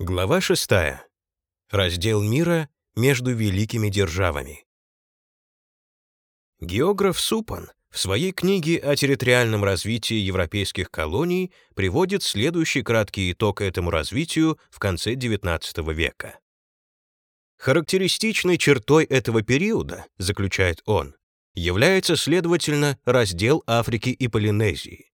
Глава 6. Раздел мира между великими державами. Географ Супан в своей книге о территориальном развитии европейских колоний приводит следующий краткий итог этому развитию в конце XIX века. Характеристичной чертой этого периода, заключает он, является, следовательно, раздел Африки и Полинезии.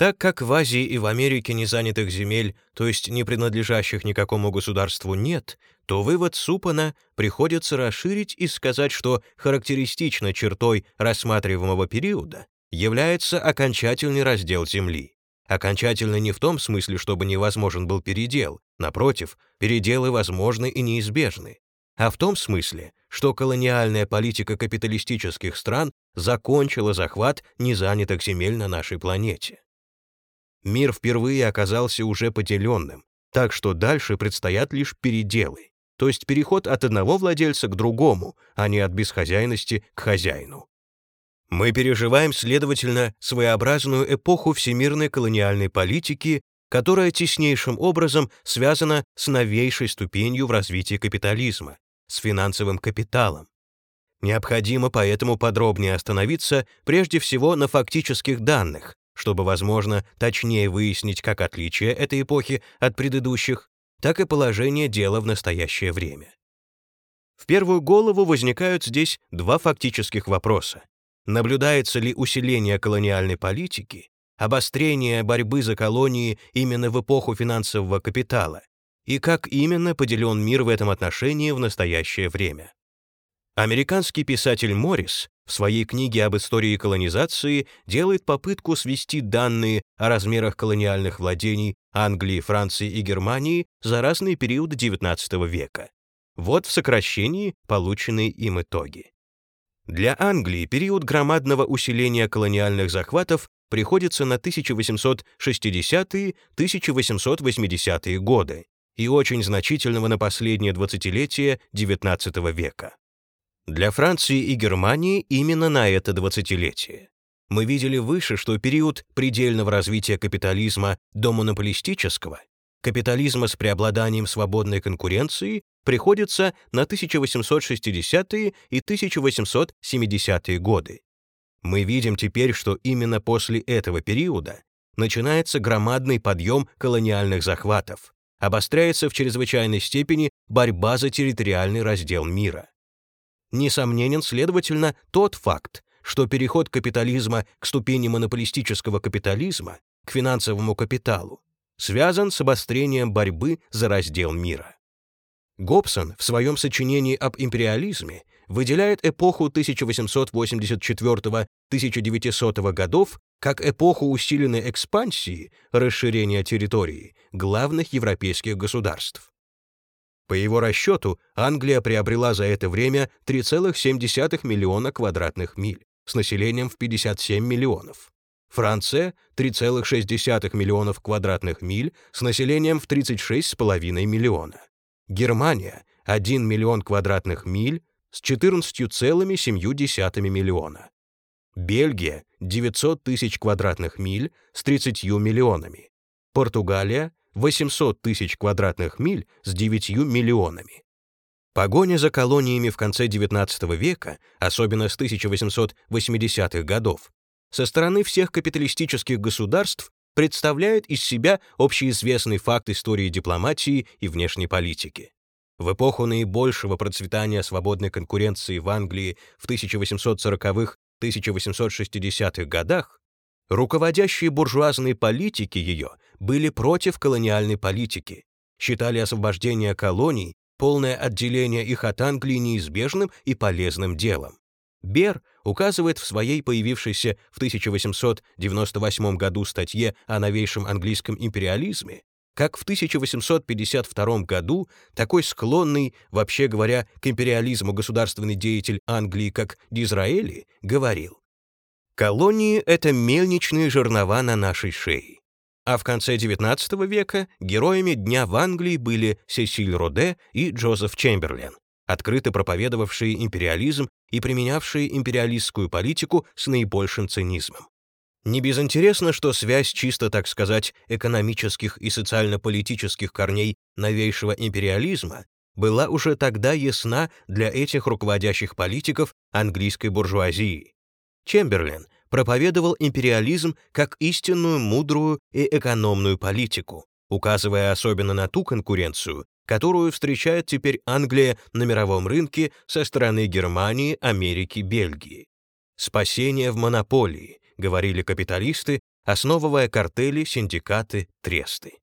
Так как в Азии и в Америке незанятых земель, то есть не принадлежащих никакому государству, нет, то вывод Супана приходится расширить и сказать, что характеристичной чертой рассматриваемого периода является окончательный раздел земли. Окончательно не в том смысле, чтобы невозможен был передел, напротив, переделы возможны и неизбежны, а в том смысле, что колониальная политика капиталистических стран закончила захват незанятых земель на нашей планете мир впервые оказался уже поделенным, так что дальше предстоят лишь переделы, то есть переход от одного владельца к другому, а не от бесхозяйности к хозяину. Мы переживаем, следовательно, своеобразную эпоху всемирной колониальной политики, которая теснейшим образом связана с новейшей ступенью в развитии капитализма, с финансовым капиталом. Необходимо поэтому подробнее остановиться прежде всего на фактических данных, чтобы, возможно, точнее выяснить как отличие этой эпохи от предыдущих, так и положение дела в настоящее время. В первую голову возникают здесь два фактических вопроса. Наблюдается ли усиление колониальной политики, обострение борьбы за колонии именно в эпоху финансового капитала, и как именно поделен мир в этом отношении в настоящее время. Американский писатель Моррис в своей книге об истории колонизации делает попытку свести данные о размерах колониальных владений Англии, Франции и Германии за разные периоды XIX века. Вот в сокращении полученные им итоги. Для Англии период громадного усиления колониальных захватов приходится на 1860-1880-е годы и очень значительного на последнее двадцатилетие XIX века. Для Франции и Германии именно на это двадцатилетие. Мы видели выше, что период предельного развития капитализма до монополистического, капитализма с преобладанием свободной конкуренции, приходится на 1860-е и 1870-е годы. Мы видим теперь, что именно после этого периода начинается громадный подъем колониальных захватов, обостряется в чрезвычайной степени борьба за территориальный раздел мира. Несомненен, следовательно, тот факт, что переход капитализма к ступени монополистического капитализма, к финансовому капиталу, связан с обострением борьбы за раздел мира. Гобсон в своем сочинении об империализме выделяет эпоху 1884-1900 годов как эпоху усиленной экспансии, расширения территории главных европейских государств. По его расчету, Англия приобрела за это время 3,7 миллиона квадратных миль с населением в 57 миллионов. Франция — 3,6 миллионов квадратных миль с населением в 36,5 миллиона. Германия — 1 миллион квадратных миль с 14,7 миллиона. Бельгия — 900 тысяч квадратных миль с 30 миллионами. Португалия 800 тысяч квадратных миль с 9 миллионами. Погоня за колониями в конце XIX века, особенно с 1880-х годов, со стороны всех капиталистических государств представляет из себя общеизвестный факт истории дипломатии и внешней политики. В эпоху наибольшего процветания свободной конкуренции в Англии в 1840-1860-х годах Руководящие буржуазные политики ее были против колониальной политики, считали освобождение колоний, полное отделение их от Англии неизбежным и полезным делом. Бер указывает в своей появившейся в 1898 году статье о новейшем английском империализме, как в 1852 году такой склонный, вообще говоря, к империализму государственный деятель Англии, как Дизраэли, говорил Колонии — это мельничные жернова на нашей шее. А в конце XIX века героями дня в Англии были Сесиль Роде и Джозеф Чемберлен, открыто проповедовавшие империализм и применявшие империалистскую политику с наибольшим цинизмом. Не безинтересно, что связь чисто, так сказать, экономических и социально-политических корней новейшего империализма была уже тогда ясна для этих руководящих политиков английской буржуазии. Чемберлен проповедовал империализм как истинную мудрую и экономную политику, указывая особенно на ту конкуренцию, которую встречает теперь Англия на мировом рынке со стороны Германии, Америки, Бельгии. Спасение в монополии, говорили капиталисты, основывая картели, синдикаты, тресты.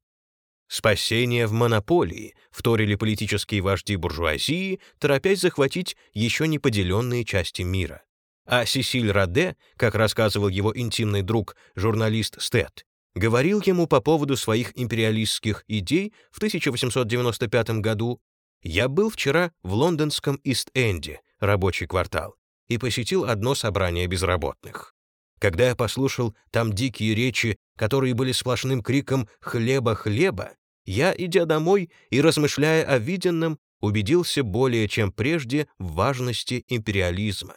Спасение в монополии, вторили политические вожди буржуазии, торопясь захватить еще не поделенные части мира. А Сесиль Раде, как рассказывал его интимный друг, журналист Стэд, говорил ему по поводу своих империалистских идей в 1895 году «Я был вчера в лондонском Ист-Энде, рабочий квартал, и посетил одно собрание безработных. Когда я послушал там дикие речи, которые были сплошным криком «хлеба, хлеба», я, идя домой и размышляя о виденном, убедился более чем прежде в важности империализма.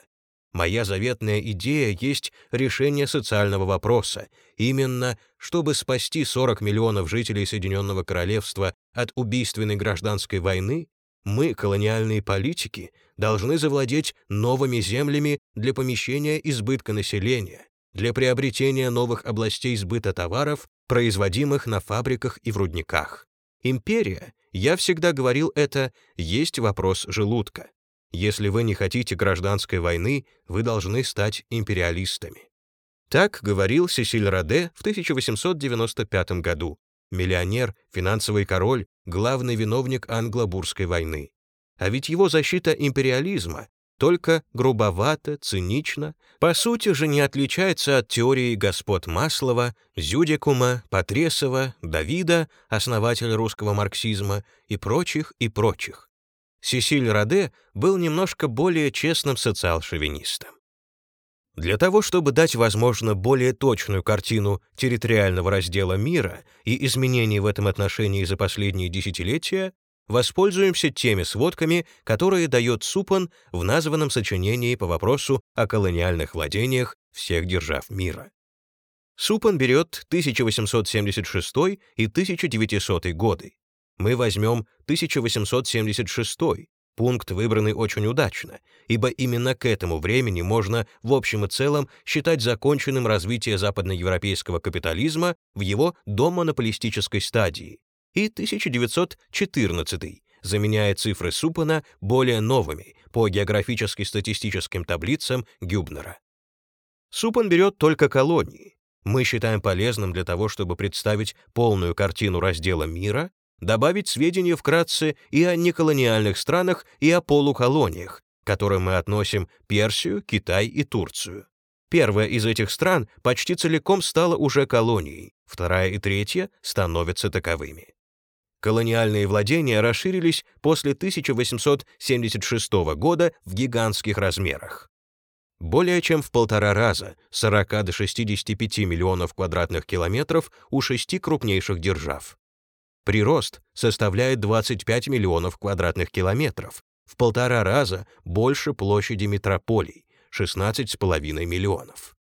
Моя заветная идея есть решение социального вопроса, именно чтобы спасти 40 миллионов жителей Соединенного Королевства от убийственной гражданской войны, мы, колониальные политики, должны завладеть новыми землями для помещения избытка населения, для приобретения новых областей сбыта товаров, производимых на фабриках и в рудниках. Империя, я всегда говорил это, есть вопрос желудка. Если вы не хотите гражданской войны, вы должны стать империалистами. Так говорил Сесиль Раде в 1895 году, миллионер, финансовый король, главный виновник англо-бурской войны. А ведь его защита империализма только грубовато, цинично, по сути же не отличается от теории господ Маслова, Зюдикума, Потресова, Давида, основателя русского марксизма и прочих и прочих. Сесиль Раде был немножко более честным социал-шовинистом. Для того, чтобы дать, возможно, более точную картину территориального раздела мира и изменений в этом отношении за последние десятилетия, воспользуемся теми сводками, которые дает Супан в названном сочинении по вопросу о колониальных владениях всех держав мира. Супан берет 1876 и 1900 годы. Мы возьмем 1876 пункт, выбранный очень удачно, ибо именно к этому времени можно в общем и целом считать законченным развитие западноевропейского капитализма в его домонополистической стадии, и 1914 заменяя цифры Супана более новыми по географически-статистическим таблицам Гюбнера. Супан берет только колонии. Мы считаем полезным для того, чтобы представить полную картину раздела мира, добавить сведения вкратце и о неколониальных странах, и о полуколониях, к которым мы относим Персию, Китай и Турцию. Первая из этих стран почти целиком стала уже колонией, вторая и третья становятся таковыми. Колониальные владения расширились после 1876 года в гигантских размерах. Более чем в полтора раза, 40 до 65 миллионов квадратных километров у шести крупнейших держав. Прирост составляет 25 миллионов квадратных километров, в полтора раза больше площади метрополий, 16,5 миллионов.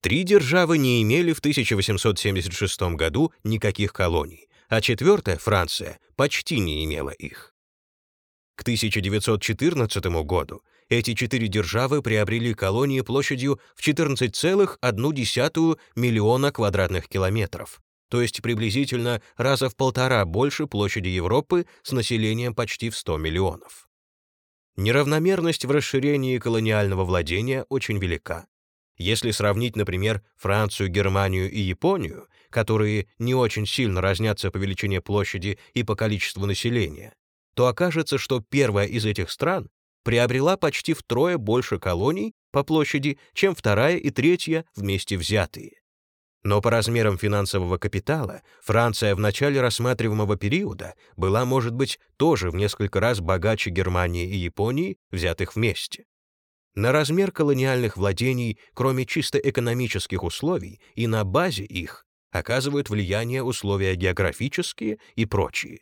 Три державы не имели в 1876 году никаких колоний, а четвертая, Франция, почти не имела их. К 1914 году эти четыре державы приобрели колонии площадью в 14,1 миллиона квадратных километров, то есть приблизительно раза в полтора больше площади Европы с населением почти в 100 миллионов. Неравномерность в расширении колониального владения очень велика. Если сравнить, например, Францию, Германию и Японию, которые не очень сильно разнятся по величине площади и по количеству населения, то окажется, что первая из этих стран приобрела почти втрое больше колоний по площади, чем вторая и третья вместе взятые. Но по размерам финансового капитала Франция в начале рассматриваемого периода была, может быть, тоже в несколько раз богаче Германии и Японии, взятых вместе. На размер колониальных владений, кроме чисто экономических условий, и на базе их оказывают влияние условия географические и прочие.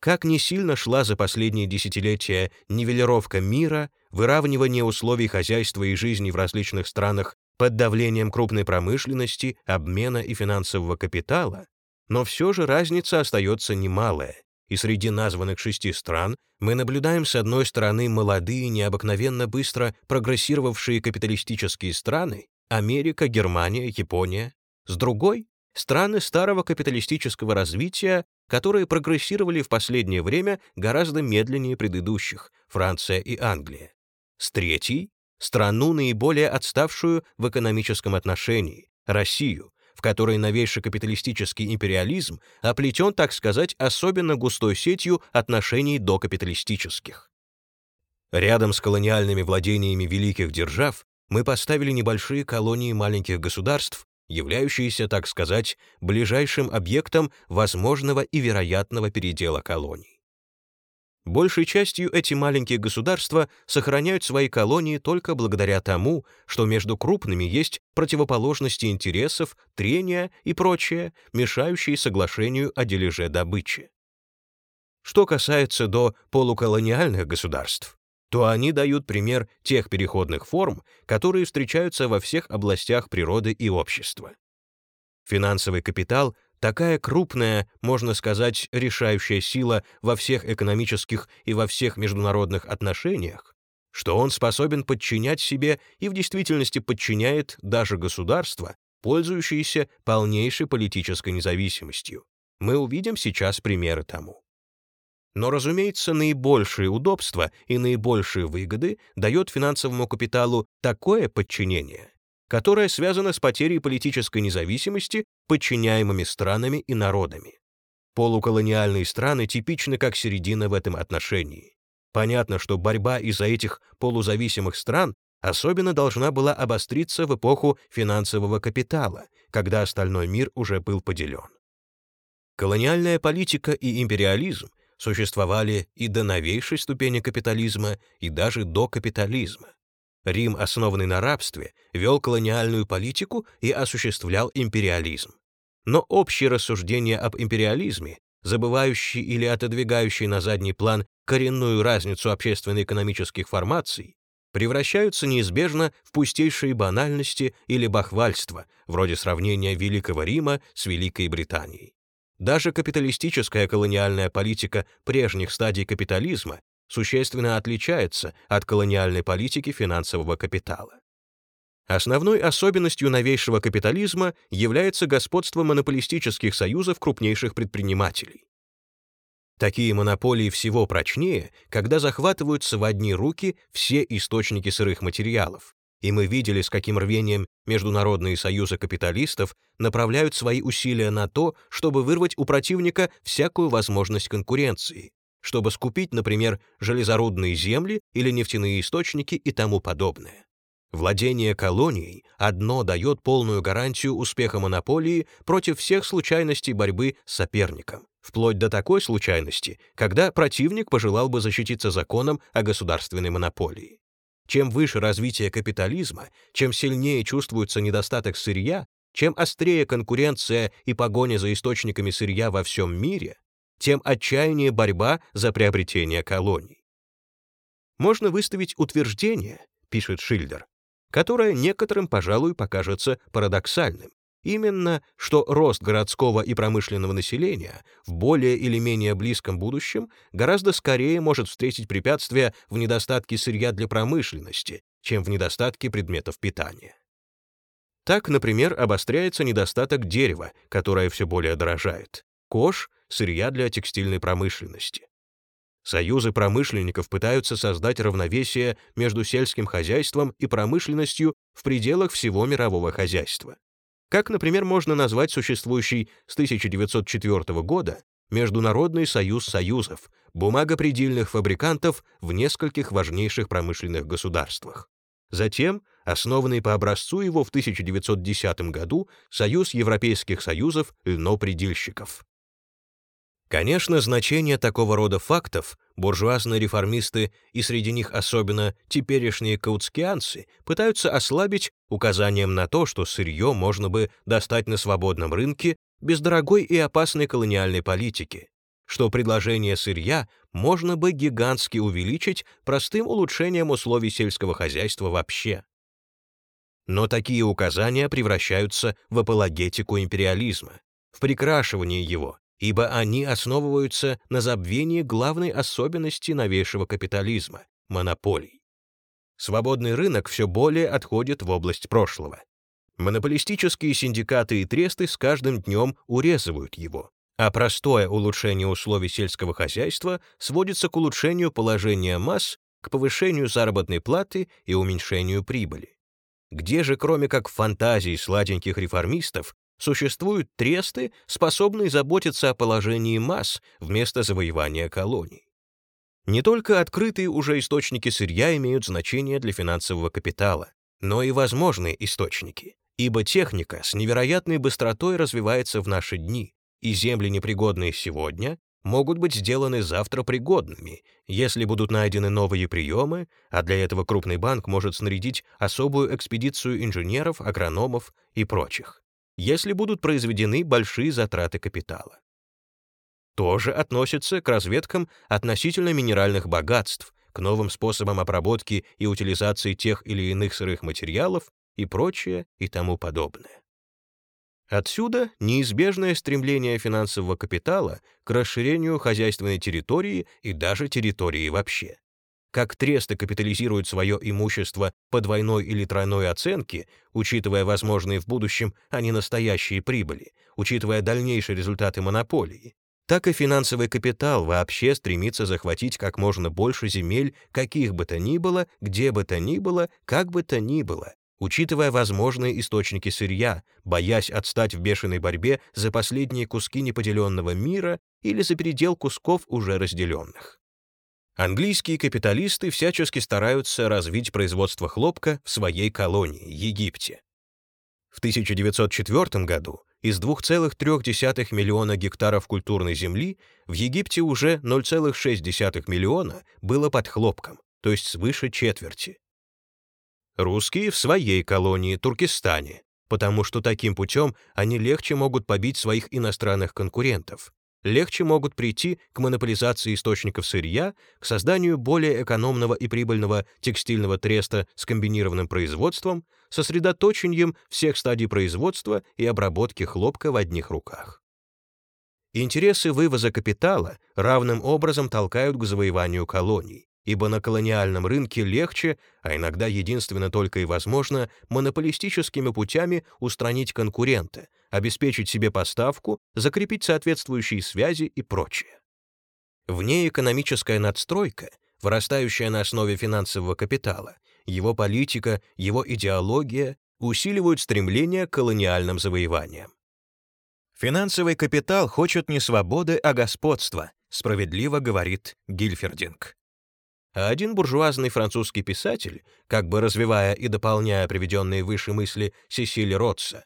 Как не сильно шла за последние десятилетия нивелировка мира, выравнивание условий хозяйства и жизни в различных странах под давлением крупной промышленности, обмена и финансового капитала, но все же разница остается немалая, и среди названных шести стран мы наблюдаем с одной стороны молодые, необыкновенно быстро прогрессировавшие капиталистические страны Америка, Германия, Япония, с другой — страны старого капиталистического развития, которые прогрессировали в последнее время гораздо медленнее предыдущих — Франция и Англия. С третьей — страну, наиболее отставшую в экономическом отношении — Россию, в которой новейший капиталистический империализм оплетен, так сказать, особенно густой сетью отношений до капиталистических. Рядом с колониальными владениями великих держав мы поставили небольшие колонии маленьких государств, являющиеся, так сказать, ближайшим объектом возможного и вероятного передела колоний. Большей частью эти маленькие государства сохраняют свои колонии только благодаря тому, что между крупными есть противоположности интересов, трения и прочее, мешающие соглашению о дележе добычи. Что касается до полуколониальных государств, то они дают пример тех переходных форм, которые встречаются во всех областях природы и общества. Финансовый капитал Такая крупная, можно сказать, решающая сила во всех экономических и во всех международных отношениях, что он способен подчинять себе и в действительности подчиняет даже государства, пользующиеся полнейшей политической независимостью. Мы увидим сейчас примеры тому. Но, разумеется, наибольшие удобства и наибольшие выгоды дает финансовому капиталу такое подчинение, которая связана с потерей политической независимости подчиняемыми странами и народами. Полуколониальные страны типичны как середина в этом отношении. Понятно, что борьба из-за этих полузависимых стран особенно должна была обостриться в эпоху финансового капитала, когда остальной мир уже был поделен. Колониальная политика и империализм существовали и до новейшей ступени капитализма, и даже до капитализма. Рим, основанный на рабстве, вел колониальную политику и осуществлял империализм. Но общие рассуждения об империализме, забывающие или отодвигающие на задний план коренную разницу общественно-экономических формаций, превращаются неизбежно в пустейшие банальности или бахвальство, вроде сравнения Великого Рима с Великой Британией. Даже капиталистическая колониальная политика прежних стадий капитализма существенно отличается от колониальной политики финансового капитала. Основной особенностью новейшего капитализма является господство монополистических союзов крупнейших предпринимателей. Такие монополии всего прочнее, когда захватываются в одни руки все источники сырых материалов, и мы видели, с каким рвением международные союзы капиталистов направляют свои усилия на то, чтобы вырвать у противника всякую возможность конкуренции, чтобы скупить, например, железорудные земли или нефтяные источники и тому подобное. Владение колонией одно дает полную гарантию успеха монополии против всех случайностей борьбы с соперником, вплоть до такой случайности, когда противник пожелал бы защититься законом о государственной монополии. Чем выше развитие капитализма, чем сильнее чувствуется недостаток сырья, чем острее конкуренция и погоня за источниками сырья во всем мире, тем отчаяннее борьба за приобретение колоний. Можно выставить утверждение, пишет Шильдер, которое некоторым, пожалуй, покажется парадоксальным. Именно, что рост городского и промышленного населения в более или менее близком будущем гораздо скорее может встретить препятствия в недостатке сырья для промышленности, чем в недостатке предметов питания. Так, например, обостряется недостаток дерева, которое все более дорожает. Кож сырья для текстильной промышленности. Союзы промышленников пытаются создать равновесие между сельским хозяйством и промышленностью в пределах всего мирового хозяйства. Как, например, можно назвать существующий с 1904 года Международный союз союзов, бумагопредельных фабрикантов в нескольких важнейших промышленных государствах. Затем, основанный по образцу его в 1910 году Союз Европейских союзов льнопредельщиков. Конечно, значение такого рода фактов буржуазные реформисты и среди них особенно теперешние каутскианцы пытаются ослабить указанием на то, что сырье можно бы достать на свободном рынке без дорогой и опасной колониальной политики, что предложение сырья можно бы гигантски увеличить простым улучшением условий сельского хозяйства вообще. Но такие указания превращаются в апологетику империализма, в прикрашивание его, ибо они основываются на забвении главной особенности новейшего капитализма — монополий. Свободный рынок все более отходит в область прошлого. Монополистические синдикаты и тресты с каждым днем урезывают его, а простое улучшение условий сельского хозяйства сводится к улучшению положения масс, к повышению заработной платы и уменьшению прибыли. Где же, кроме как фантазий сладеньких реформистов, существуют тресты, способные заботиться о положении масс вместо завоевания колоний? Не только открытые уже источники сырья имеют значение для финансового капитала, но и возможные источники, ибо техника с невероятной быстротой развивается в наши дни, и земли, непригодные сегодня, могут быть сделаны завтра пригодными, если будут найдены новые приемы, а для этого крупный банк может снарядить особую экспедицию инженеров, агрономов и прочих, если будут произведены большие затраты капитала тоже относится к разведкам относительно минеральных богатств, к новым способам обработки и утилизации тех или иных сырых материалов и прочее и тому подобное. Отсюда неизбежное стремление финансового капитала к расширению хозяйственной территории и даже территории вообще. Как тресты капитализируют свое имущество по двойной или тройной оценке, учитывая возможные в будущем, а не настоящие прибыли, учитывая дальнейшие результаты монополии, так и финансовый капитал вообще стремится захватить как можно больше земель, каких бы то ни было, где бы то ни было, как бы то ни было, учитывая возможные источники сырья, боясь отстать в бешеной борьбе за последние куски неподеленного мира или за передел кусков уже разделенных. Английские капиталисты всячески стараются развить производство хлопка в своей колонии, Египте. В 1904 году из 2,3 миллиона гектаров культурной земли в Египте уже 0,6 миллиона было под хлопком, то есть свыше четверти. Русские в своей колонии Туркестане, потому что таким путем они легче могут побить своих иностранных конкурентов, легче могут прийти к монополизации источников сырья, к созданию более экономного и прибыльного текстильного треста с комбинированным производством, сосредоточением всех стадий производства и обработки хлопка в одних руках. Интересы вывоза капитала равным образом толкают к завоеванию колоний, ибо на колониальном рынке легче, а иногда единственно только и возможно, монополистическими путями устранить конкурента, обеспечить себе поставку, закрепить соответствующие связи и прочее. Внеэкономическая надстройка, вырастающая на основе финансового капитала, его политика, его идеология усиливают стремление к колониальным завоеваниям. Финансовый капитал хочет не свободы, а господства, справедливо говорит Гильфердинг. А один буржуазный французский писатель, как бы развивая и дополняя приведенные выше мысли Сесиль Ротса,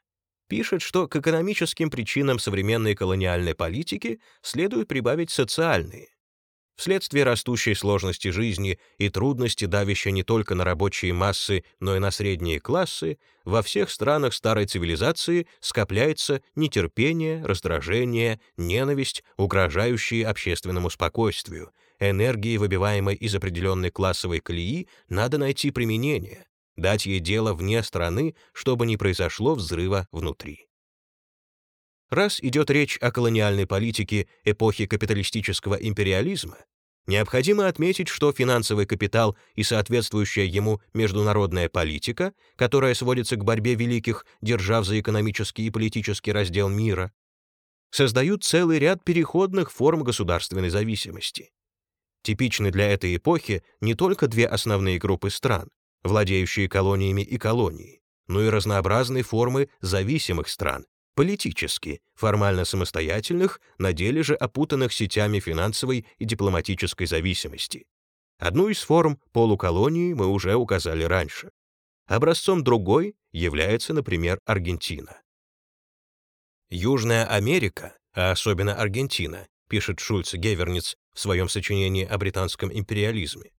пишет, что к экономическим причинам современной колониальной политики следует прибавить социальные. Вследствие растущей сложности жизни и трудности, давящей не только на рабочие массы, но и на средние классы, во всех странах старой цивилизации скопляется нетерпение, раздражение, ненависть, угрожающие общественному спокойствию. Энергии, выбиваемой из определенной классовой колеи, надо найти применение, дать ей дело вне страны, чтобы не произошло взрыва внутри. Раз идет речь о колониальной политике эпохи капиталистического империализма, необходимо отметить, что финансовый капитал и соответствующая ему международная политика, которая сводится к борьбе великих держав за экономический и политический раздел мира, создают целый ряд переходных форм государственной зависимости. Типичны для этой эпохи не только две основные группы стран, владеющие колониями и колонии, но и разнообразные формы зависимых стран, политически, формально самостоятельных, на деле же опутанных сетями финансовой и дипломатической зависимости. Одну из форм полуколонии мы уже указали раньше. Образцом другой является, например, Аргентина. Южная Америка, а особенно Аргентина, пишет Шульц Геверниц в своем сочинении о британском империализме,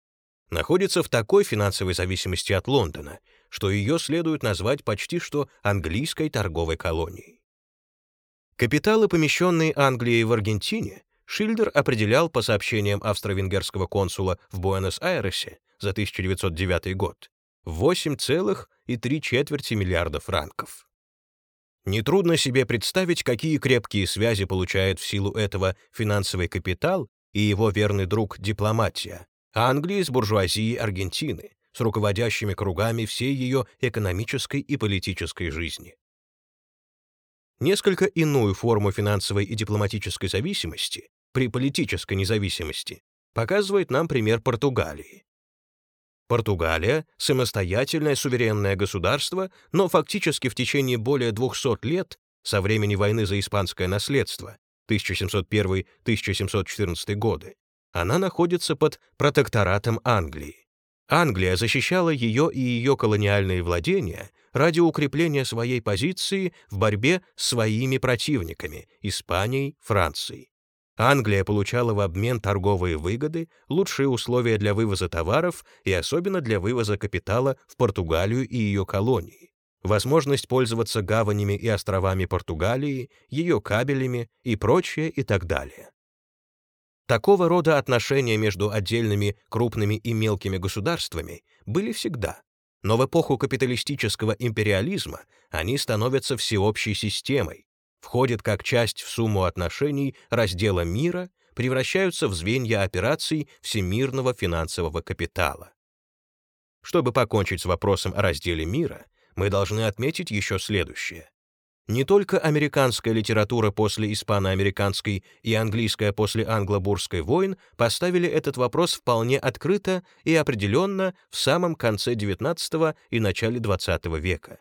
находится в такой финансовой зависимости от Лондона, что ее следует назвать почти что английской торговой колонией. Капиталы, помещенные Англией в Аргентине, Шильдер определял по сообщениям австро-венгерского консула в Буэнос-Айресе за 1909 год 8,3 миллиарда франков. Нетрудно себе представить, какие крепкие связи получает в силу этого финансовый капитал и его верный друг дипломатия, Англии с буржуазией Аргентины, с руководящими кругами всей ее экономической и политической жизни. Несколько иную форму финансовой и дипломатической зависимости при политической независимости показывает нам пример Португалии. Португалия — самостоятельное суверенное государство, но фактически в течение более 200 лет со времени войны за испанское наследство 1701-1714 годы она находится под протекторатом Англии. Англия защищала ее и ее колониальные владения ради укрепления своей позиции в борьбе с своими противниками — Испанией, Францией. Англия получала в обмен торговые выгоды, лучшие условия для вывоза товаров и особенно для вывоза капитала в Португалию и ее колонии, возможность пользоваться гаванями и островами Португалии, ее кабелями и прочее и так далее. Такого рода отношения между отдельными крупными и мелкими государствами были всегда, но в эпоху капиталистического империализма они становятся всеобщей системой, входят как часть в сумму отношений раздела мира, превращаются в звенья операций всемирного финансового капитала. Чтобы покончить с вопросом о разделе мира, мы должны отметить еще следующее. Не только американская литература после испано-американской и английская после англо-бурской войн поставили этот вопрос вполне открыто и определенно в самом конце XIX и начале XX века.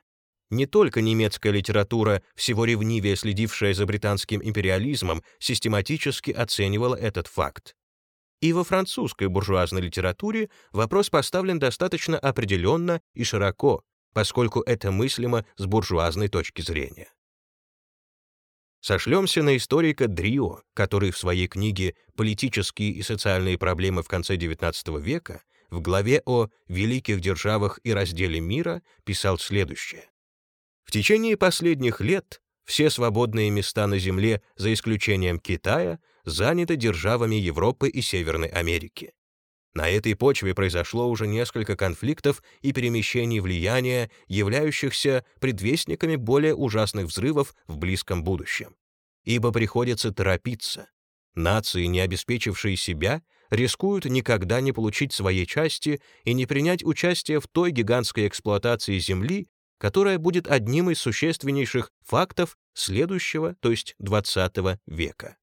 Не только немецкая литература, всего ревнивее следившая за британским империализмом, систематически оценивала этот факт. И во французской буржуазной литературе вопрос поставлен достаточно определенно и широко, поскольку это мыслимо с буржуазной точки зрения. Сошлемся на историка Дрио, который в своей книге «Политические и социальные проблемы в конце XIX века» в главе о «Великих державах и разделе мира» писал следующее. В течение последних лет все свободные места на Земле, за исключением Китая, заняты державами Европы и Северной Америки. На этой почве произошло уже несколько конфликтов и перемещений влияния, являющихся предвестниками более ужасных взрывов в близком будущем. Ибо приходится торопиться. Нации, не обеспечившие себя, рискуют никогда не получить своей части и не принять участие в той гигантской эксплуатации Земли, которая будет одним из существеннейших фактов следующего, то есть XX века.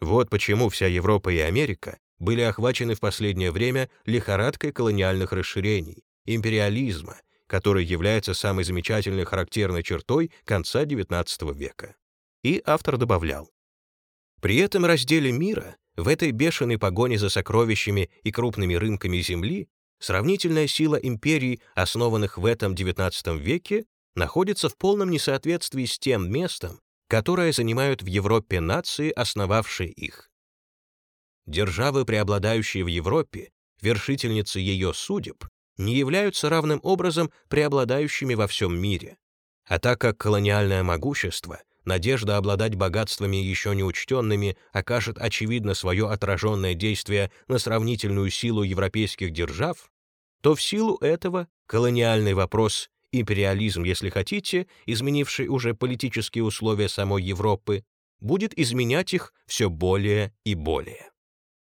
Вот почему вся Европа и Америка были охвачены в последнее время лихорадкой колониальных расширений, империализма, который является самой замечательной характерной чертой конца XIX века. И автор добавлял, при этом разделе мира, в этой бешеной погоне за сокровищами и крупными рынками Земли, Сравнительная сила империй, основанных в этом XIX веке, находится в полном несоответствии с тем местом, которое занимают в Европе нации, основавшие их. Державы, преобладающие в Европе, вершительницы ее судеб, не являются равным образом преобладающими во всем мире. А так как колониальное могущество, надежда обладать богатствами еще не учтенными окажет очевидно свое отраженное действие на сравнительную силу европейских держав, то в силу этого колониальный вопрос, империализм, если хотите, изменивший уже политические условия самой Европы, будет изменять их все более и более.